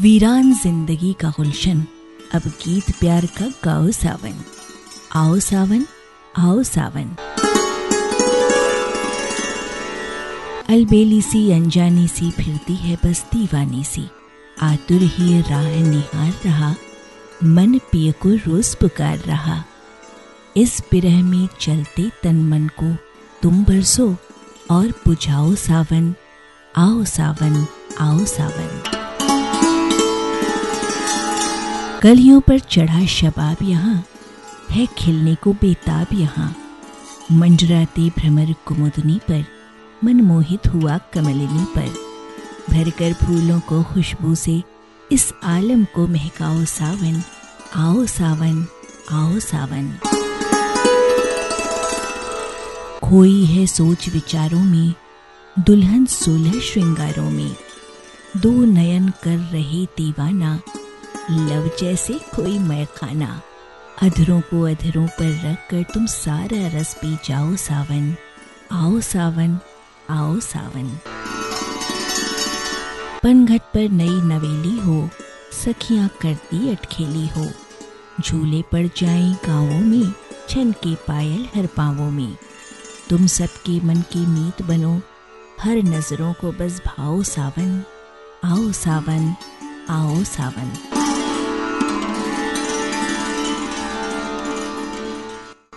वीरान ज़िंदगी का गुलशन। अब गीत प्यार का गाओ सावन। आओ सावन आओ सावन। अलबेली सी, अनजानी सी, फिरती है बस दीवानी सी। आतुर ही राह निहार रहा। मन पिय को रोज पुकार रहा। इस बिरह में चलते तन मन को तुम बरसो। और बुझाओ सावन, आओ सावन आओ सावन। गलियों पर चढ़ा शबाब यहाँ, है खिलने को बेताब यहाँ। मंडराते भ्रमर कुमुदनी पर मन मोहित हुआ कमलिनी पर। भरकर फूलों को खुशबू से, इस आलम को महकाओ सावन, आओ सावन आओ सावन। खोई है सोच विचारों में, दुल्हन सोलह श्रृंगारों में। दो नयन कर रहे दीवाना लव जैसे कोई मैं खाना अधरों को अधरों पर रख कर तुम सारा रस पी जाओ सावन। आओ सावन आओ सावन। पनघट पर नई नवेली हो, सखियाँ करती अटखेली हो। झूले पड़ जाए गाँवों में, छन के पायल हर पावों में। तुम सबके मन की मीत बनो, हर नज़रों को बस भाओ सावन। आओ सावन आओ सावन।